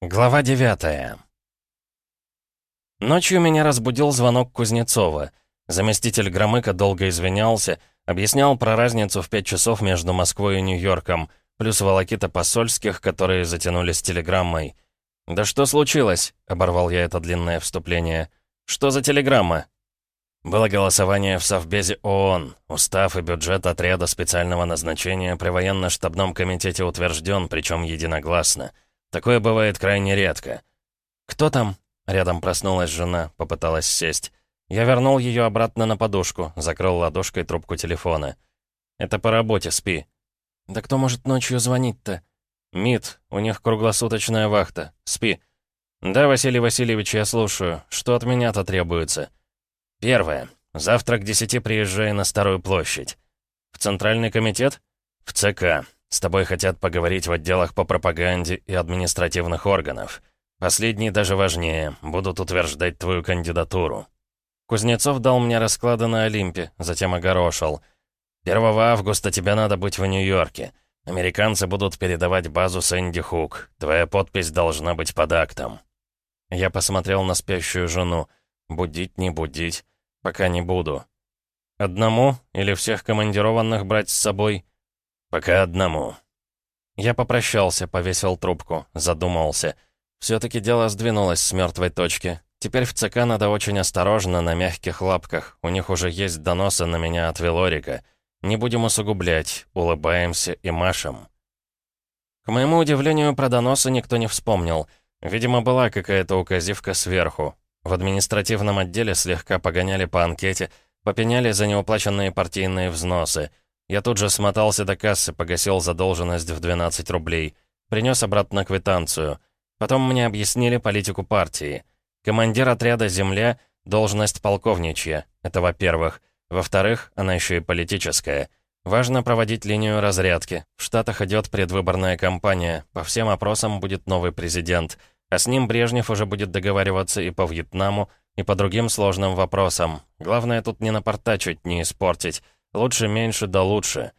Глава девятая. Ночью меня разбудил звонок Кузнецова. Заместитель Громыка долго извинялся, объяснял про разницу в пять часов между Москвой и Нью-Йорком, плюс волокита посольских, которые затянулись телеграммой. «Да что случилось?» — оборвал я это длинное вступление. «Что за телеграмма?» Было голосование в Совбезе ООН. Устав и бюджет отряда специального назначения при военно-штабном комитете утвержден, причем единогласно. Такое бывает крайне редко. «Кто там?» Рядом проснулась жена, попыталась сесть. Я вернул ее обратно на подушку, закрыл ладошкой трубку телефона. «Это по работе, спи». «Да кто может ночью звонить-то?» «МИД, у них круглосуточная вахта. Спи». «Да, Василий Васильевич, я слушаю. Что от меня-то требуется?» «Первое. Завтра к десяти приезжай на Старую площадь». «В Центральный комитет?» «В ЦК. С тобой хотят поговорить в отделах по пропаганде и административных органов. Последний даже важнее. Будут утверждать твою кандидатуру». Кузнецов дал мне расклады на Олимпе, затем огорошил. «1 августа тебе надо быть в Нью-Йорке. Американцы будут передавать базу Сэнди Хук. Твоя подпись должна быть под актом». Я посмотрел на спящую жену. Будить, не будить. Пока не буду. Одному или всех командированных брать с собой? Пока одному. Я попрощался, повесил трубку, задумался. Все-таки дело сдвинулось с мертвой точки. Теперь в ЦК надо очень осторожно, на мягких лапках. У них уже есть доносы на меня от Велорика. Не будем усугублять, улыбаемся и машем. К моему удивлению, про доносы никто не вспомнил. Видимо, была какая-то указивка сверху. В административном отделе слегка погоняли по анкете, попеняли за неуплаченные партийные взносы. Я тут же смотался до кассы, погасил задолженность в 12 рублей. Принес обратно квитанцию. Потом мне объяснили политику партии. Командир отряда «Земля» — должность полковничья. Это во-первых. Во-вторых, она еще и политическая. Важно проводить линию разрядки. В Штатах идет предвыборная кампания. По всем опросам будет новый президент — а с ним Брежнев уже будет договариваться и по Вьетнаму, и по другим сложным вопросам. Главное тут не напортачить, не испортить. Лучше меньше да лучше.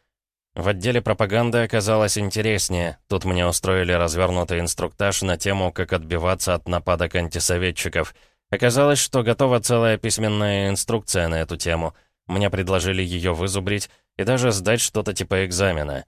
В отделе пропаганды оказалось интереснее. Тут мне устроили развернутый инструктаж на тему, как отбиваться от нападок антисоветчиков. Оказалось, что готова целая письменная инструкция на эту тему. Мне предложили ее вызубрить и даже сдать что-то типа экзамена.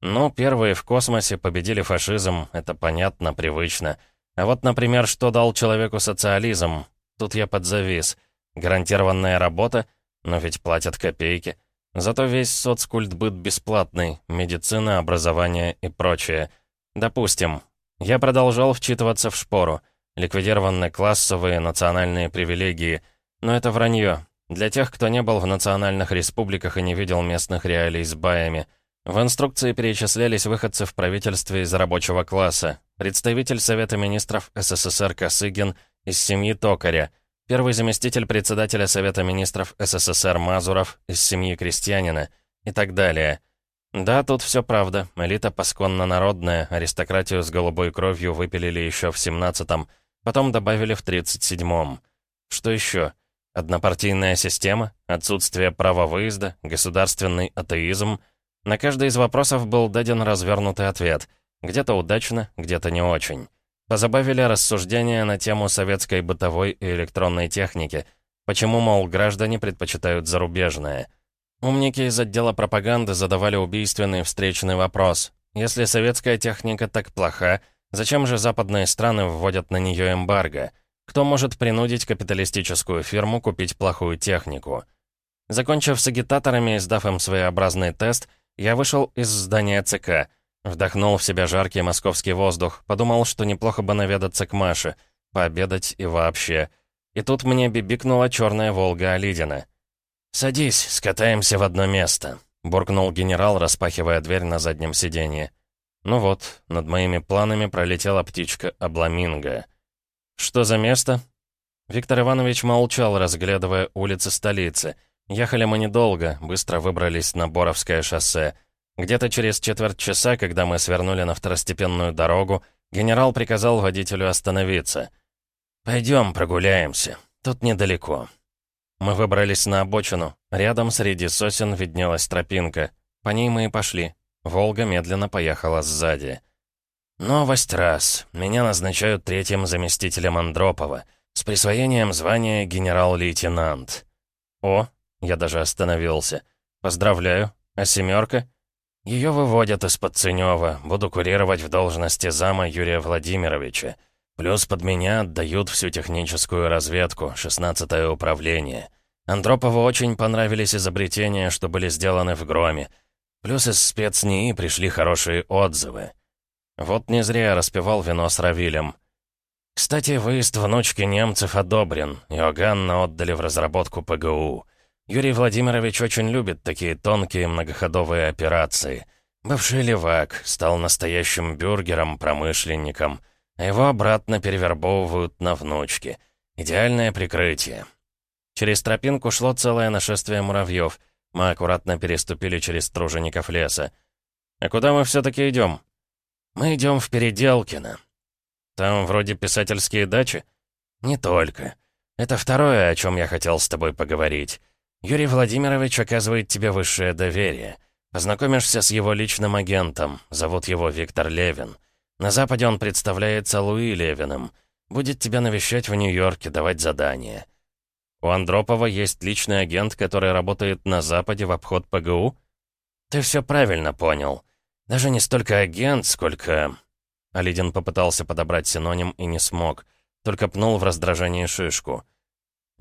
Ну, первые в космосе победили фашизм, это понятно, привычно. А вот, например, что дал человеку социализм? Тут я подзавис. Гарантированная работа? Но ведь платят копейки. Зато весь соцкультбыт бесплатный, медицина, образование и прочее. Допустим. Я продолжал вчитываться в шпору. Ликвидированы классовые, национальные привилегии. Но это вранье. Для тех, кто не был в национальных республиках и не видел местных реалий с баями. В инструкции перечислялись выходцы в правительстве из рабочего класса, представитель Совета министров СССР Косыгин из семьи Токаря, первый заместитель председателя Совета министров СССР Мазуров из семьи крестьянина и так далее. Да, тут все правда, элита пасконно народная, аристократию с голубой кровью выпилили еще в 17-м, потом добавили в 37-м. Что еще? Однопартийная система, отсутствие права выезда, государственный атеизм. На каждый из вопросов был даден развернутый ответ — где-то удачно, где-то не очень. Позабавили рассуждения на тему советской бытовой и электронной техники. Почему, мол, граждане предпочитают зарубежное. Умники из отдела пропаганды задавали убийственный встречный вопрос. Если советская техника так плоха, зачем же западные страны вводят на нее эмбарго? Кто может принудить капиталистическую фирму купить плохую технику? Закончив с агитаторами и сдав им своеобразный тест, я вышел из здания ЦК — Вдохнул в себя жаркий московский воздух, подумал, что неплохо бы наведаться к Маше, пообедать и вообще. И тут мне бибикнула черная «Волга» Алидина. «Садись, скатаемся в одно место», — буркнул генерал, распахивая дверь на заднем сиденье. Ну вот, над моими планами пролетела птичка Обламинго. «Что за место?» Виктор Иванович молчал, разглядывая улицы столицы. Ехали мы недолго, быстро выбрались на Боровское шоссе. Где-то через четверть часа, когда мы свернули на второстепенную дорогу, генерал приказал водителю остановиться. «Пойдем прогуляемся. Тут недалеко». Мы выбрались на обочину. Рядом среди сосен виднелась тропинка. По ней мы и пошли. «Волга» медленно поехала сзади. Новость раз. Меня назначают третьим заместителем Андропова, с присвоением звания генерал-лейтенант. О, я даже остановился. Поздравляю. А семерка? Ее выводят из-под Ценева. Буду курировать в должности зама Юрия Владимировича. Плюс под меня отдают всю техническую разведку, 16-е управление. Андропову очень понравились изобретения, что были сделаны в Громе. Плюс из спецнии пришли хорошие отзывы. Вот не зря распевал вино с Равилем. Кстати, выезд внучки немцев одобрен. Иоганна отдали в разработку ПГУ. Юрий Владимирович очень любит такие тонкие многоходовые операции. Бывший левак, стал настоящим бюргером, промышленником, а его обратно перевербовывают на внучки. Идеальное прикрытие. Через тропинку шло целое нашествие муравьев. Мы аккуратно переступили через тружеников леса. «А куда мы все-таки идем?» «Мы идем в Переделкино». «Там вроде писательские дачи?» «Не только. Это второе, о чем я хотел с тобой поговорить. Юрий Владимирович оказывает тебе высшее доверие. Познакомишься с его личным агентом. Зовут его Виктор Левин. На Западе он представляется Луи Левиным. Будет тебя навещать в Нью-Йорке, давать задания». У Андропова есть личный агент, который работает на Западе в обход ПГУ? Ты все правильно понял. Даже не столько агент, сколько... Алидин попытался подобрать синоним и не смог. Только пнул в раздражении шишку.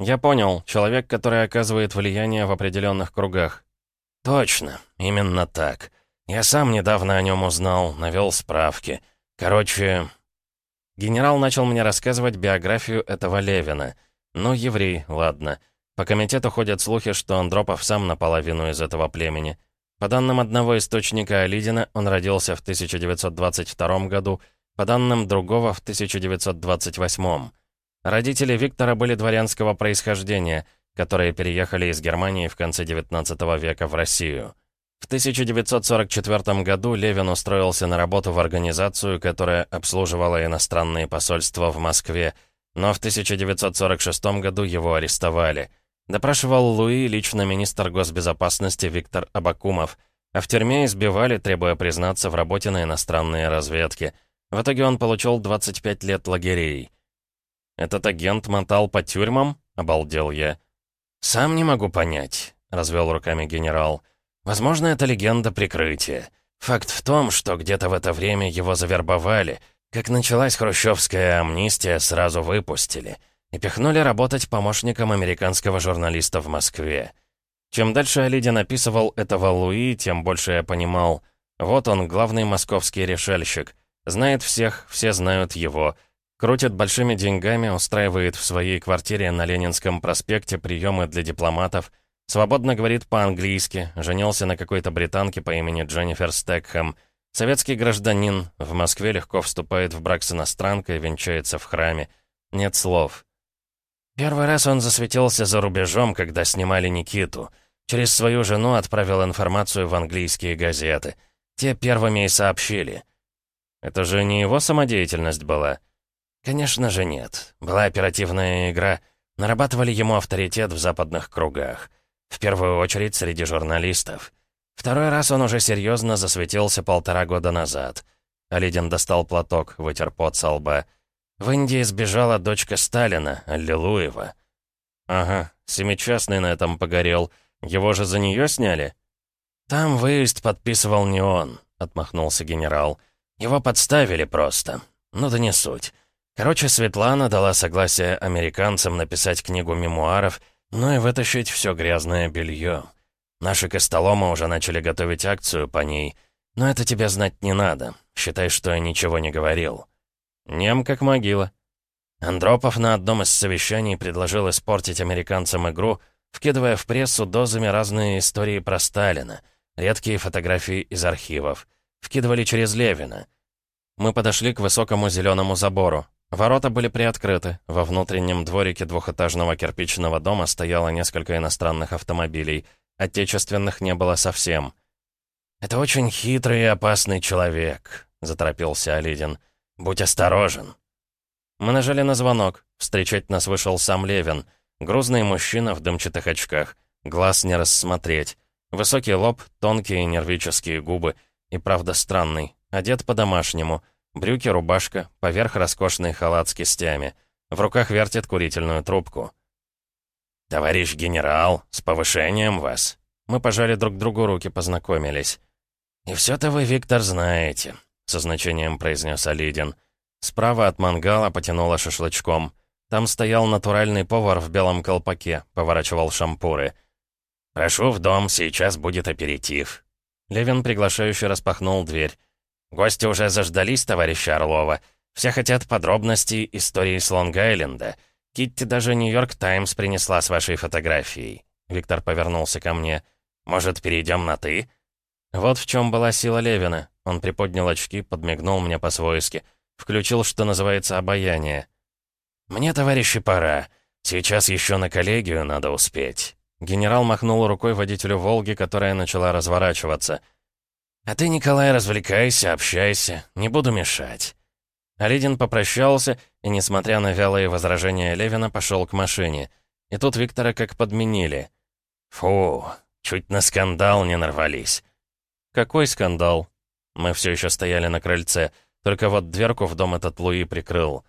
«Я понял. Человек, который оказывает влияние в определенных кругах». «Точно. Именно так. Я сам недавно о нем узнал, навел справки. Короче...» Генерал начал мне рассказывать биографию этого Левина — ну, еврей, ладно. По комитету ходят слухи, что Андропов сам наполовину из этого племени. По данным одного источника Алидина, он родился в 1922 году, по данным другого — в 1928. Родители Виктора были дворянского происхождения, которые переехали из Германии в конце XIX века в Россию. В 1944 году Левин устроился на работу в организацию, которая обслуживала иностранные посольства в Москве, но в 1946 году его арестовали. Допрашивал Луи лично министр госбезопасности Виктор Абакумов, а в тюрьме избивали, требуя признаться в работе на иностранные разведки. В итоге он получил 25 лет лагерей. «Этот агент мотал по тюрьмам?» — обалдел я. «Сам не могу понять», — развел руками генерал. «Возможно, это легенда прикрытия. Факт в том, что где-то в это время его завербовали — как началась хрущевская амнистия, сразу выпустили. И пихнули работать помощником американского журналиста в Москве. Чем дальше Алидин описывал этого Луи, тем больше я понимал. Вот он, главный московский решальщик. Знает всех, все знают его. Крутит большими деньгами, устраивает в своей квартире на Ленинском проспекте приемы для дипломатов. Свободно говорит по-английски, женился на какой-то британке по имени Дженнифер Стекхэм — Советский гражданин в Москве легко вступает в брак с иностранкой, венчается в храме. Нет слов. Первый раз он засветился за рубежом, когда снимали Никиту. Через свою жену отправил информацию в английские газеты. Те первыми и сообщили. Это же не его самодеятельность была? Конечно же нет. Была оперативная игра. Нарабатывали ему авторитет в западных кругах. В первую очередь среди журналистов. Второй раз он уже серьезно засветился полтора года назад. Алидин достал платок, вытер пот со лба. В Индии сбежала дочка Сталина, Аллилуева. «Ага, семичастный на этом погорел. Его же за нее сняли?» «Там выезд подписывал не он», — отмахнулся генерал. «Его подставили просто. Ну да не суть. Короче, Светлана дала согласие американцам написать книгу мемуаров, ну и вытащить все грязное белье. Наши костоломы уже начали готовить акцию по ней. Но это тебе знать не надо. Считай, что я ничего не говорил. Нем как могила. Андропов на одном из совещаний предложил испортить американцам игру, вкидывая в прессу дозами разные истории про Сталина, редкие фотографии из архивов. Вкидывали через Левина. Мы подошли к высокому зеленому забору. Ворота были приоткрыты. Во внутреннем дворике двухэтажного кирпичного дома стояло несколько иностранных автомобилей — Отечественных не было совсем. «Это очень хитрый и опасный человек», — заторопился Алидин. «Будь осторожен». Мы нажали на звонок. Встречать нас вышел сам Левин. Грузный мужчина в дымчатых очках. Глаз не рассмотреть. Высокий лоб, тонкие нервические губы. И правда странный. Одет по-домашнему. Брюки, рубашка, поверх роскошный халат с кистями. В руках вертит курительную трубку. «Товарищ генерал, с повышением вас!» Мы пожали друг другу руки, познакомились. «И все-то вы, Виктор, знаете», — со значением произнес Алидин. Справа от мангала потянуло шашлычком. Там стоял натуральный повар в белом колпаке, поворачивал шампуры. «Прошу в дом, сейчас будет аперитив». Левин приглашающе распахнул дверь. «Гости уже заждались, товарища Орлова. Все хотят подробностей истории с Лонг-Айленда. Китти даже «Нью-Йорк Таймс» принесла с вашей фотографией». Виктор повернулся ко мне. «Может, перейдем на «ты»?» Вот в чем была сила Левина. Он приподнял очки, подмигнул мне по-свойски. Включил, что называется, обаяние. «Мне, товарищи, пора. Сейчас еще на коллегию надо успеть». Генерал махнул рукой водителю «Волги», которая начала разворачиваться. «А ты, Николай, развлекайся, общайся. Не буду мешать». Алидин попрощался и, несмотря на вялые возражения Левина, пошел к машине. И тут Виктора как подменили. «Фу, чуть на скандал не нарвались». «Какой скандал?» Мы все еще стояли на крыльце, только вот дверку в дом этот Луи прикрыл.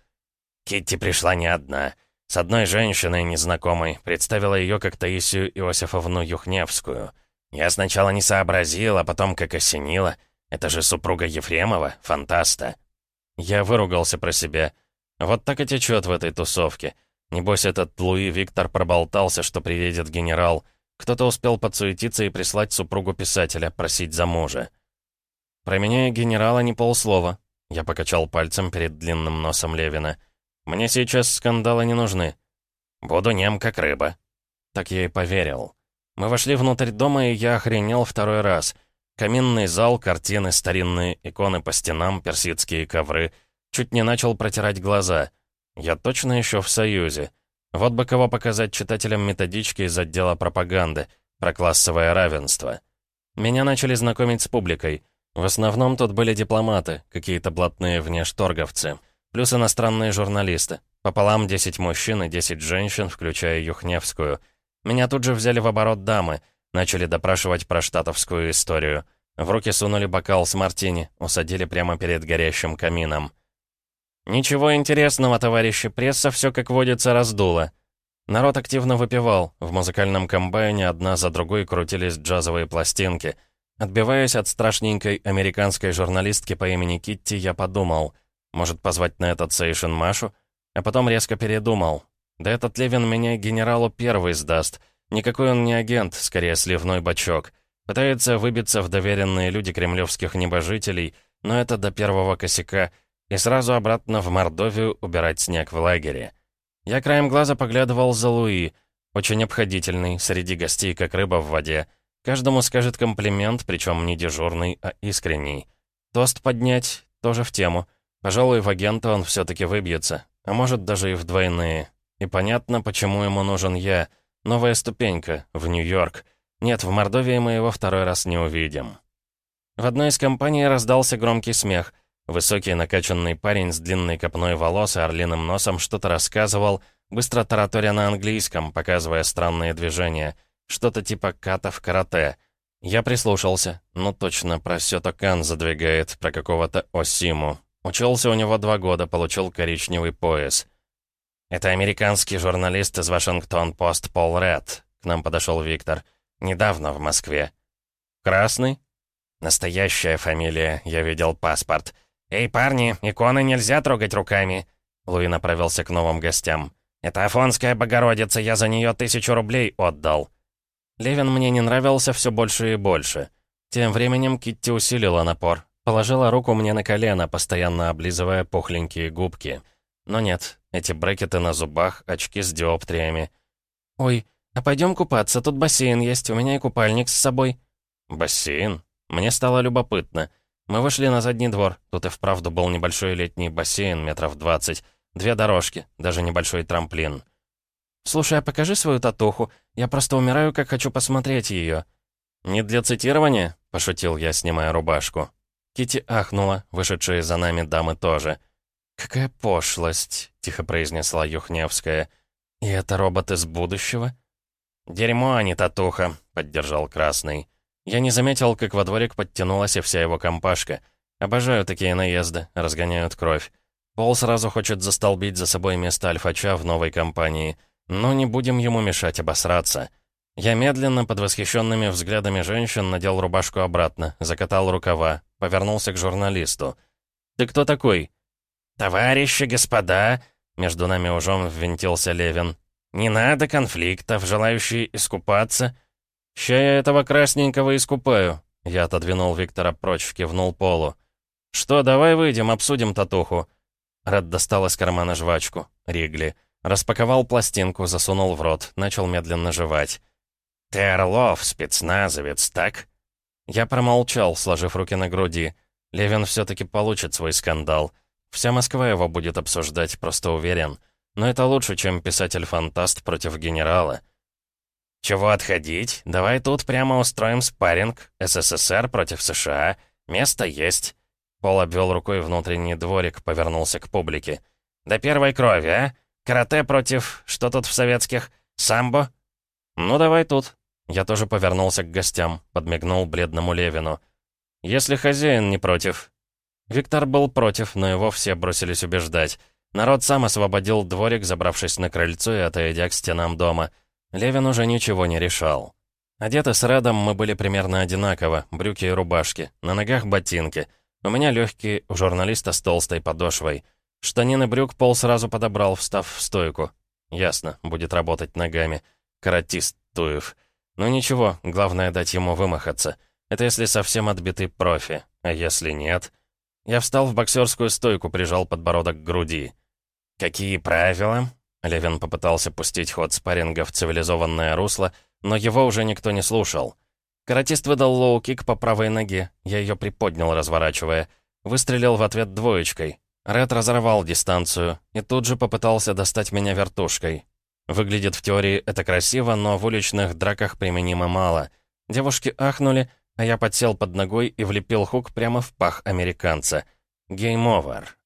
Китти пришла не одна. С одной женщиной незнакомой, представила ее как Таисию Иосифовну Юхневскую. Я сначала не сообразил, а потом как осенило. Это же супруга Ефремова, фантаста. Я выругался про себя. Вот так и течет в этой тусовке. Небось, этот Луи Виктор проболтался, что приедет генерал. Кто-то успел подсуетиться и прислать супругу писателя, просить за мужа. Про меня генерала не полслова. Я покачал пальцем перед длинным носом Левина. «Мне сейчас скандалы не нужны. Буду нем, как рыба». Так я и поверил. Мы вошли внутрь дома, и я охренел второй раз. Каминный зал, картины, старинные иконы по стенам, персидские ковры. Чуть не начал протирать глаза. Я точно еще в Союзе. Вот бы кого показать читателям методички из отдела пропаганды про классовое равенство. Меня начали знакомить с публикой. В основном тут были дипломаты, какие-то блатные внешторговцы, плюс иностранные журналисты. Пополам 10 мужчин и 10 женщин, включая Юхневскую. Меня тут же взяли в оборот дамы — Начали допрашивать про штатовскую историю. В руки сунули бокал с мартини, усадили прямо перед горящим камином. «Ничего интересного, товарищи, пресса все как водится раздула». Народ активно выпивал, в музыкальном комбайне одна за другой крутились джазовые пластинки. Отбиваясь от страшненькой американской журналистки по имени Китти, я подумал, может позвать на этот сейшен Машу? А потом резко передумал. Да этот Левин меня генералу первый сдаст — Никакой он не агент, скорее сливной бачок. Пытается выбиться в доверенные люди кремлевских небожителей, но это до первого косяка, и сразу обратно в Мордовию убирать снег в лагере. Я краем глаза поглядывал за Луи, очень обходительный, среди гостей как рыба в воде. Каждому скажет комплимент, причем не дежурный, а искренний. Тост поднять, тоже в тему. Пожалуй, в агента он все-таки выбьется, а может даже и в двойные. И понятно, почему ему нужен я — Новая ступенька, в Нью-Йорк. Нет, в Мордовии мы его второй раз не увидим. В одной из компаний раздался громкий смех. Высокий накачанный парень с длинной копной волос и орлиным носом что-то рассказывал, быстро тараторя на английском, показывая странные движения. Что-то типа ката в карате. Я прислушался. Ну точно, про Сётокан задвигает, про какого-то Осиму. Учился у него два года, получил коричневый пояс. «Это американский журналист из Вашингтон-Пост Пол Ред», — к нам подошел Виктор. «Недавно в Москве». «Красный?» «Настоящая фамилия, я видел паспорт». «Эй, парни, иконы нельзя трогать руками!» Луи направился к новым гостям. «Это Афонская Богородица, я за нее тысячу рублей отдал». Левин мне не нравился все больше и больше. Тем временем Китти усилила напор. Положила руку мне на колено, постоянно облизывая пухленькие губки. Но нет, эти брекеты на зубах, очки с диоптриями. «Ой, а пойдем купаться, тут бассейн есть, у меня и купальник с собой». «Бассейн?» Мне стало любопытно. Мы вышли на задний двор. Тут и вправду был небольшой летний бассейн метров двадцать. Две дорожки, даже небольшой трамплин. «Слушай, а покажи свою татуху. Я просто умираю, как хочу посмотреть ее». «Не для цитирования?» — пошутил я, снимая рубашку. Кити ахнула, вышедшие за нами дамы тоже. «Какая пошлость!» — тихо произнесла Юхневская. «И это робот из будущего?» «Дерьмо, а не татуха», — поддержал Красный. Я не заметил, как во дворик подтянулась и вся его компашка. Обожаю такие наезды, разгоняют кровь. Пол сразу хочет застолбить за собой место альфача в новой компании. Но не будем ему мешать обосраться. Я медленно, под восхищенными взглядами женщин, надел рубашку обратно, закатал рукава, повернулся к журналисту. «Ты кто такой?» «Товарищи, господа!» Между нами ужом ввинтился Левин. «Не надо конфликтов, желающие искупаться». «Ща я этого красненького искупаю». Я отодвинул Виктора прочь, кивнул Полу. «Что, давай выйдем, обсудим татуху». Ред достал из кармана жвачку. Ригли. Распаковал пластинку, засунул в рот, начал медленно жевать. «Ты Орлов, спецназовец, так?» Я промолчал, сложив руки на груди. Левин все-таки получит свой скандал. Вся Москва его будет обсуждать, просто уверен. Но это лучше, чем писатель-фантаст против генерала. «Чего отходить? Давай тут прямо устроим спарринг. СССР против США. Место есть». Пол обвел рукой внутренний дворик, повернулся к публике. «До первой крови, а? Карате против... Что тут в советских? Самбо?» «Ну, давай тут». Я тоже повернулся к гостям, подмигнул бледному Левину. «Если хозяин не против». Виктор был против, но его все бросились убеждать. Народ сам освободил дворик, забравшись на крыльцо и отойдя к стенам дома. Левин уже ничего не решал. Одеты с Редом мы были примерно одинаково, брюки и рубашки, на ногах ботинки. У меня легкие, у журналиста с толстой подошвой. Штанины брюк пол сразу подобрал, встав в стойку. Ясно, будет работать ногами. Каратист Туев. Ну ничего, главное дать ему вымахаться. Это если совсем отбитый профи. А если нет... Я встал в боксерскую стойку, прижал подбородок к груди. «Какие правила?» Левин попытался пустить ход спарринга в цивилизованное русло, но его уже никто не слушал. Каратист выдал лоу-кик по правой ноге. Я ее приподнял, разворачивая. Выстрелил в ответ двоечкой. Ред разорвал дистанцию и тут же попытался достать меня вертушкой. Выглядит в теории это красиво, но в уличных драках применимо мало. Девушки ахнули, а я подсел под ногой и влепил хук прямо в пах американца. Гейм овер.